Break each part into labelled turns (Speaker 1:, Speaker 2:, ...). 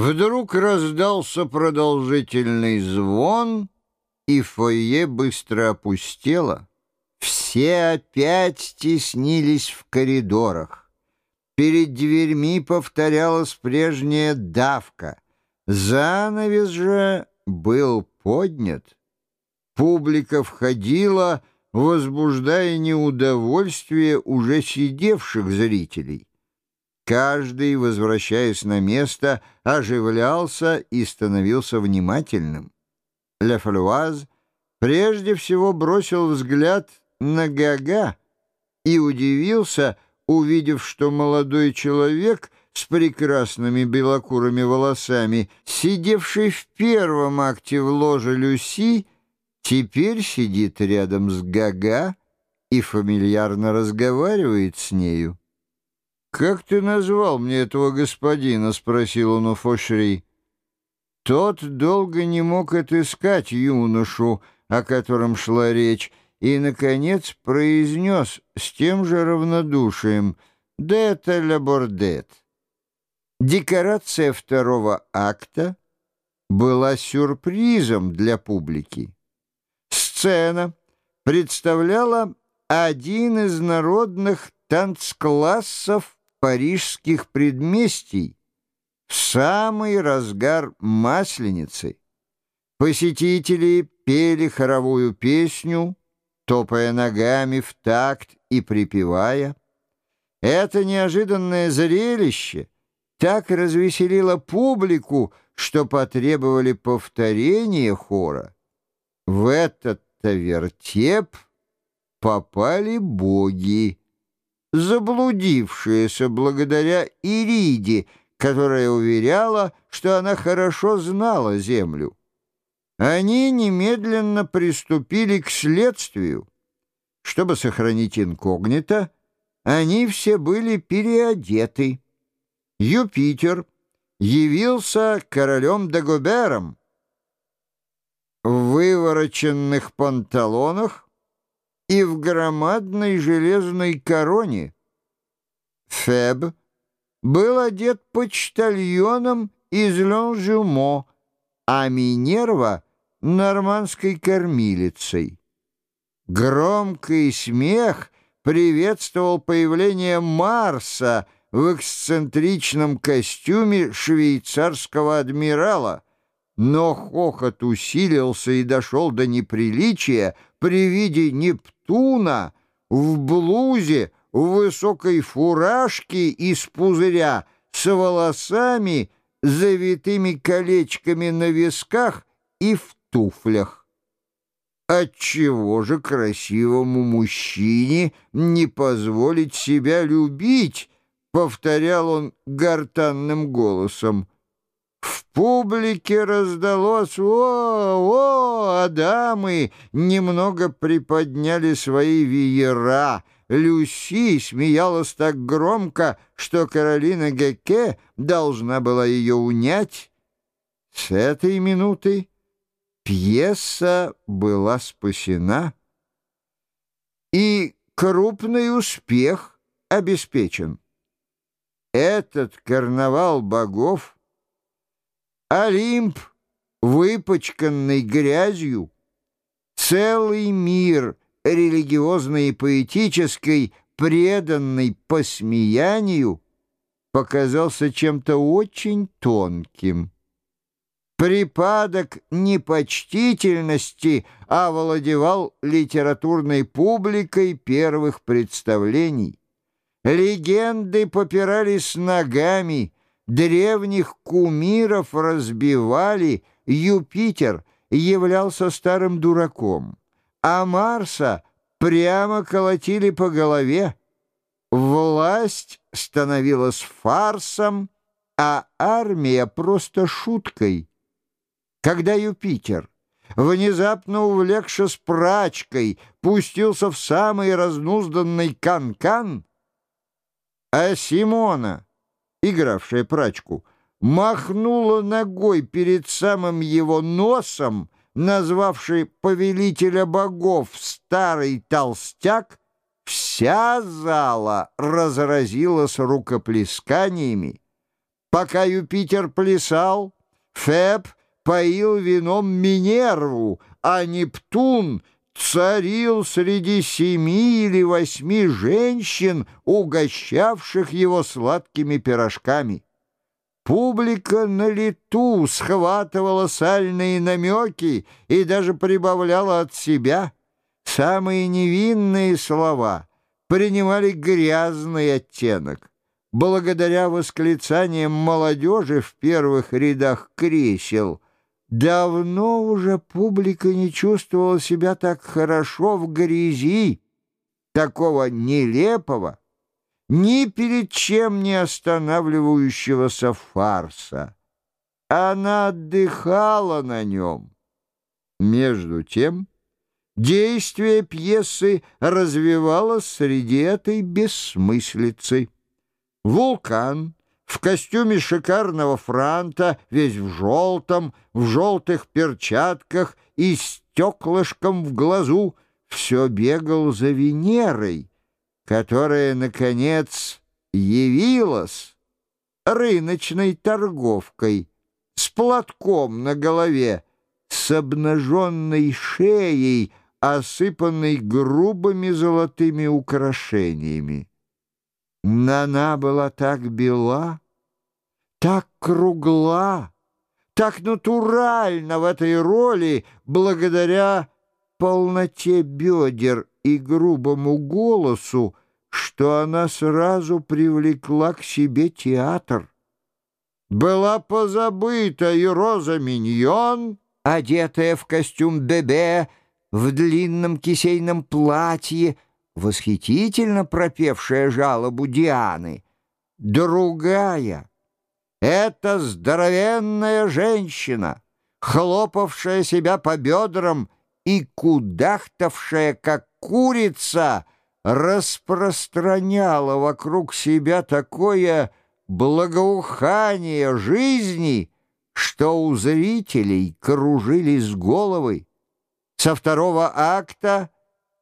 Speaker 1: Вдруг раздался продолжительный звон, и фойе быстро опустело. Все опять стеснились в коридорах. Перед дверьми повторялась прежняя давка. Занавес же был поднят. Публика входила, возбуждая неудовольствие уже сидевших зрителей. Каждый, возвращаясь на место, оживлялся и становился внимательным. Ле Фалуаз прежде всего бросил взгляд на Гага и удивился, увидев, что молодой человек с прекрасными белокурыми волосами, сидевший в первом акте в ложе Люси, теперь сидит рядом с Гага и фамильярно разговаривает с нею. «Как ты назвал мне этого господина?» — спросил он у Фошри. Тот долго не мог отыскать юношу, о котором шла речь, и, наконец, произнес с тем же равнодушием «Да это лабордет». Декорация второго акта была сюрпризом для публики. Сцена представляла один из народных танцклассов парижских предместий в самый разгар Масленицы. Посетители пели хоровую песню, топая ногами в такт и припевая. Это неожиданное зрелище так развеселило публику, что потребовали повторения хора. В этот-то вертеп попали боги заблудившаяся благодаря Ириде, которая уверяла, что она хорошо знала землю. Они немедленно приступили к следствию. Чтобы сохранить инкогнито, они все были переодеты. Юпитер явился королем Дагобером в вывороченных панталонах и в громадной железной короне. Феб был одет почтальоном из Лонжумо, а Минерва — нормандской кормилицей. Громкий смех приветствовал появление Марса в эксцентричном костюме швейцарского адмирала — но хохот усилился и дошел до неприличия при виде Нептуна в блузе, в высокой фуражке из пузыря с волосами, завитыми колечками на висках и в туфлях. Отчего же красивому мужчине не позволить себя любить, повторял он гортанным голосом. В публике раздалось «О, о!», а дамы немного приподняли свои веера. Люси смеялась так громко, что Каролина Гекке должна была ее унять. С этой минуты пьеса была спасена, и крупный успех обеспечен. Этот карнавал богов — Олимп, выпачканный грязью, целый мир религиозный и поэтической, преданный посмеянию, показался чем-то очень тонким. Припадок непочтительности овладевал литературной публикой первых представлений. Легенды попирались ногами, Древних кумиров разбивали, Юпитер являлся старым дураком, а Марса прямо колотили по голове. Власть становилась фарсом, а армия просто шуткой. Когда Юпитер, внезапно увлекшись прачкой, пустился в самый разнузданный канкан, -кан, а Симона — игравшая прачку, махнула ногой перед самым его носом, назвавший повелителя богов старый толстяк, вся зала разразилась рукоплесканиями. Пока Юпитер плясал, Феб поил вином Минерву, а Нептун царил среди семи или восьми женщин, угощавших его сладкими пирожками. Публика на лету схватывала сальные намеки и даже прибавляла от себя. Самые невинные слова принимали грязный оттенок. Благодаря восклицаниям молодежи в первых рядах кресел давно уже публика не чувствовала себя так хорошо в грязи, такого нелепого, ни перед чем не останавливающегося фарса. Она отдыхала на нем. Между тем, действие пьесы развивалось среди этой бессмыслицы. Вулкан в костюме шикарного франта, весь в желтом, в желтых перчатках и стеклышком в глазу, все бегал за Венерой, которая, наконец, явилась рыночной торговкой с платком на голове, с обнаженной шеей, осыпанной грубыми золотыми украшениями. Она была так бела, так кругла, так натурально в этой роли, благодаря полноте бедер и грубому голосу, что она сразу привлекла к себе театр. Была позабыта и Роза Миньон, одетая в костюм Бебе, в длинном кисейном платье, восхитительно пропевшая жалобу Дианы. Другая — это здоровенная женщина, хлопавшая себя по бедрам и кудахтавшая, как курица — распространяла вокруг себя такое благоухание жизни, что у зрителей кружились головы. Со второго акта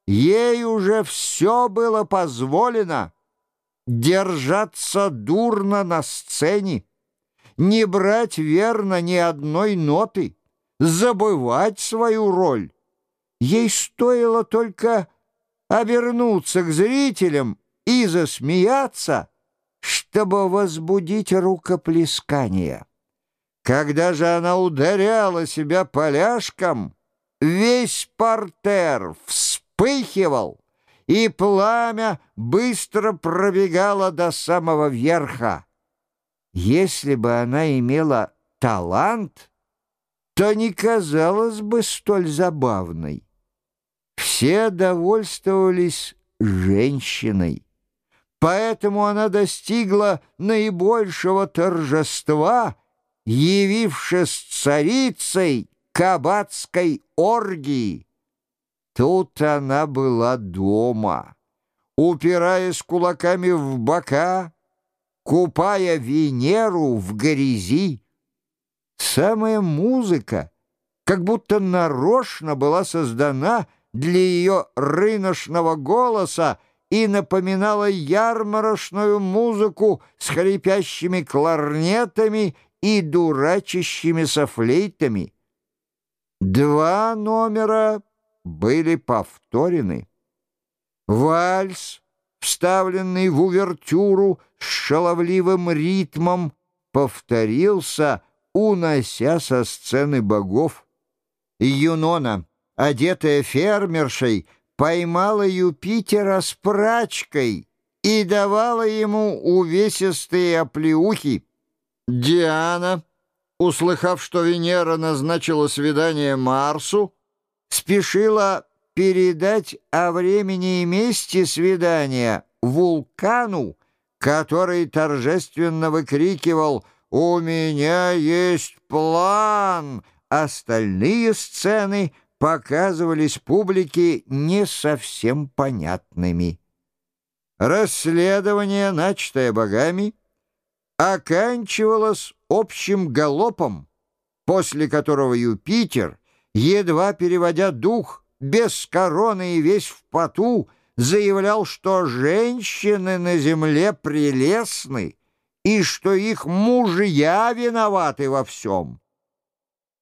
Speaker 1: ей уже все было позволено держаться дурно на сцене, не брать верно ни одной ноты, забывать свою роль. Ей стоило только обернуться к зрителям и засмеяться, чтобы возбудить рукоплескание. Когда же она ударяла себя поляшком, весь портер вспыхивал, и пламя быстро пробегало до самого верха. Если бы она имела талант, то не казалась бы столь забавной. Все довольствовались женщиной. Поэтому она достигла наибольшего торжества, явившись царицей кабацкой оргии. Тут она была дома, упираясь кулаками в бока, купая Венеру в грязи. Самая музыка как будто нарочно была создана для ее рыночного голоса и напоминала ярмарочную музыку с хрипящими кларнетами и дурачащимися флейтами. Два номера были повторены. Вальс, вставленный в увертюру с шаловливым ритмом, повторился, унося со сцены богов. Юнона — одетая фермершей, поймала Юпитера с прачкой и давала ему увесистые оплеухи. Диана, услыхав, что Венера назначила свидание Марсу, спешила передать о времени и месте свидания вулкану, который торжественно выкрикивал «У меня есть план!» Остальные сцены — показывались публике не совсем понятными. Расследование, начатое богами, оканчивалось общим галопом, после которого Юпитер, едва переводя дух, без короны и весь в поту, заявлял, что женщины на земле прелестны, и что их мужья виноваты во всем.